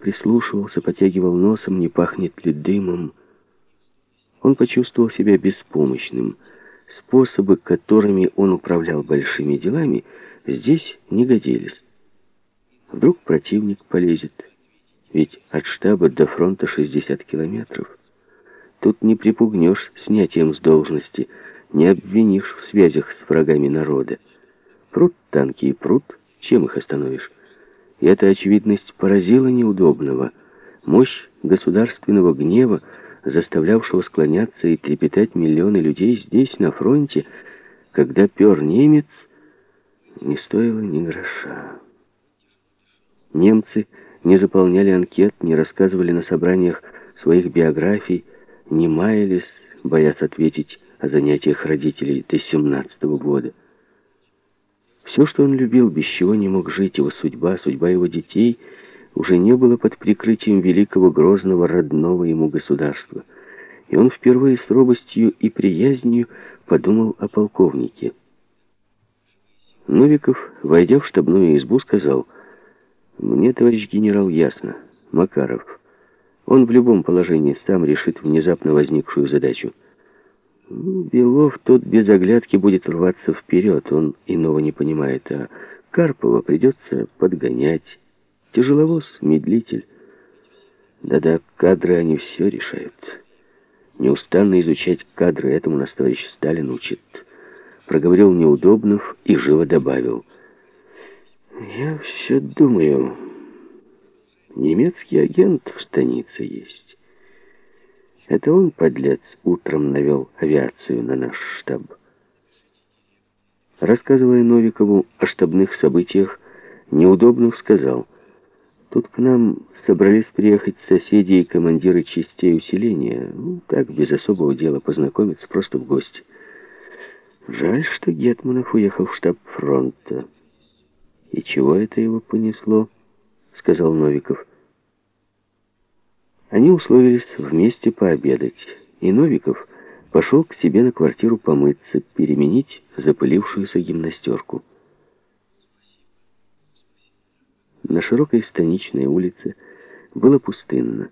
Прислушивался, потягивал носом, не пахнет ли дымом. Он почувствовал себя беспомощным. Способы, которыми он управлял большими делами, здесь не годились. Вдруг противник полезет, ведь от штаба до фронта 60 километров. Тут не припугнешь снятием с должности, не обвинишь в связях с врагами народа. Прут танки и прут, чем их остановишь? И эта очевидность поразила неудобного. Мощь государственного гнева, заставлявшего склоняться и трепетать миллионы людей здесь, на фронте, когда пер немец, не стоило ни гроша. Немцы не заполняли анкет, не рассказывали на собраниях своих биографий, не маялись, боясь ответить о занятиях родителей до 17 -го года. Все, что он любил, без чего не мог жить, его судьба, судьба его детей, уже не было под прикрытием великого, грозного, родного ему государства. И он впервые с робостью и приязнью подумал о полковнике. Новиков, войдя в штабную избу, сказал, «Мне, товарищ генерал, ясно. Макаров. Он в любом положении сам решит внезапно возникшую задачу». Белов тут без оглядки будет рваться вперед, он иного не понимает, а Карпова придется подгонять. Тяжеловоз, медлитель. Да-да, кадры, они все решают. Неустанно изучать кадры, этому нас товарищ Сталин учит. Проговорил Неудобнов и живо добавил. Я все думаю, немецкий агент в станице есть. Это он, подлец, утром навел авиацию на наш штаб. Рассказывая Новикову о штабных событиях, Неудобнов сказал, «Тут к нам собрались приехать соседи и командиры частей усиления. Ну, так, без особого дела, познакомиться, просто в гости. Жаль, что Гетманов уехал в штаб фронта». «И чего это его понесло?» — сказал Новиков. Они условились вместе пообедать, и Новиков пошел к себе на квартиру помыться, переменить запылившуюся гимнастерку. На широкой станичной улице было пустынно.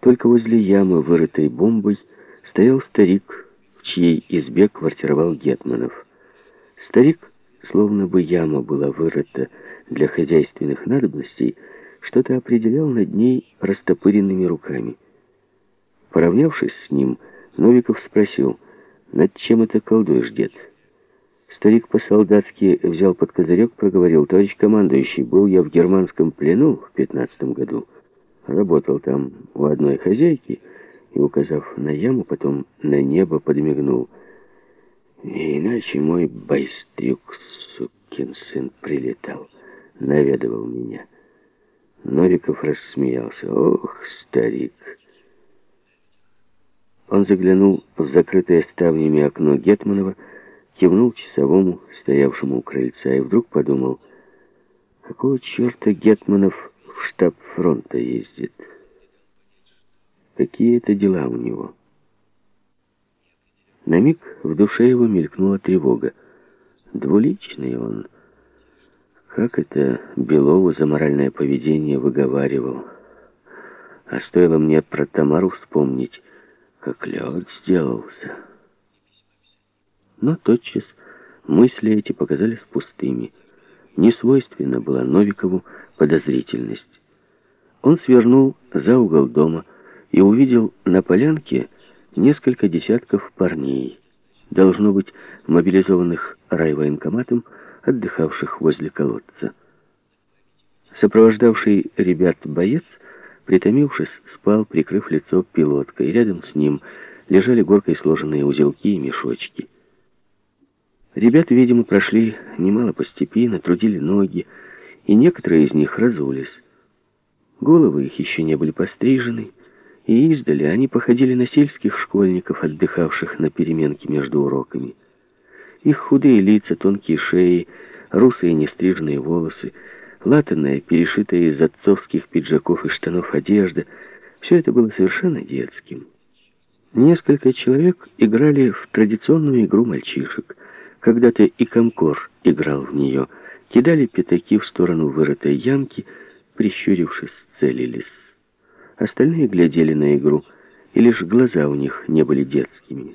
Только возле ямы, вырытой бомбой, стоял старик, в чьей избе квартировал Гетманов. Старик, словно бы яма была вырыта для хозяйственных надобностей, что-то определял над ней растопыренными руками. Поравнявшись с ним, Новиков спросил, «Над чем это колдуешь, дед?» Старик по-солдатски взял под козырек, проговорил, «Товарищ командующий, был я в германском плену в пятнадцатом году. Работал там у одной хозяйки» и, указав на яму, потом на небо подмигнул. И иначе мой байстрюк, сукин сын, прилетал, наведывал меня. Новиков рассмеялся. «Ох, старик!» Он заглянул в закрытое ставнями окно Гетманова, кивнул часовому, стоявшему у крыльца, и вдруг подумал, какого черта Гетманов в штаб фронта ездит? Какие это дела у него? На миг в душе его мелькнула тревога. Двуличный он — как это Белову за моральное поведение выговаривал. А стоило мне про Тамару вспомнить, как лед сделался. Но тотчас мысли эти показались пустыми. Несвойственна была Новикову подозрительность. Он свернул за угол дома и увидел на полянке несколько десятков парней, должно быть, мобилизованных райвоенкоматом, отдыхавших возле колодца. Сопровождавший ребят боец, притомившись, спал, прикрыв лицо пилоткой. Рядом с ним лежали горкой сложенные узелки и мешочки. Ребята, видимо, прошли немало по степи, натрудили ноги, и некоторые из них разулись. Головы их еще не были пострижены, и издали они походили на сельских школьников, отдыхавших на переменке между уроками. Их худые лица, тонкие шеи, русые нестриженные волосы, латанная, перешитая из отцовских пиджаков и штанов одежда — все это было совершенно детским. Несколько человек играли в традиционную игру мальчишек. Когда-то и Комкор играл в нее. Кидали пятаки в сторону вырытой ямки, прищурившись, целились. Остальные глядели на игру, и лишь глаза у них не были детскими.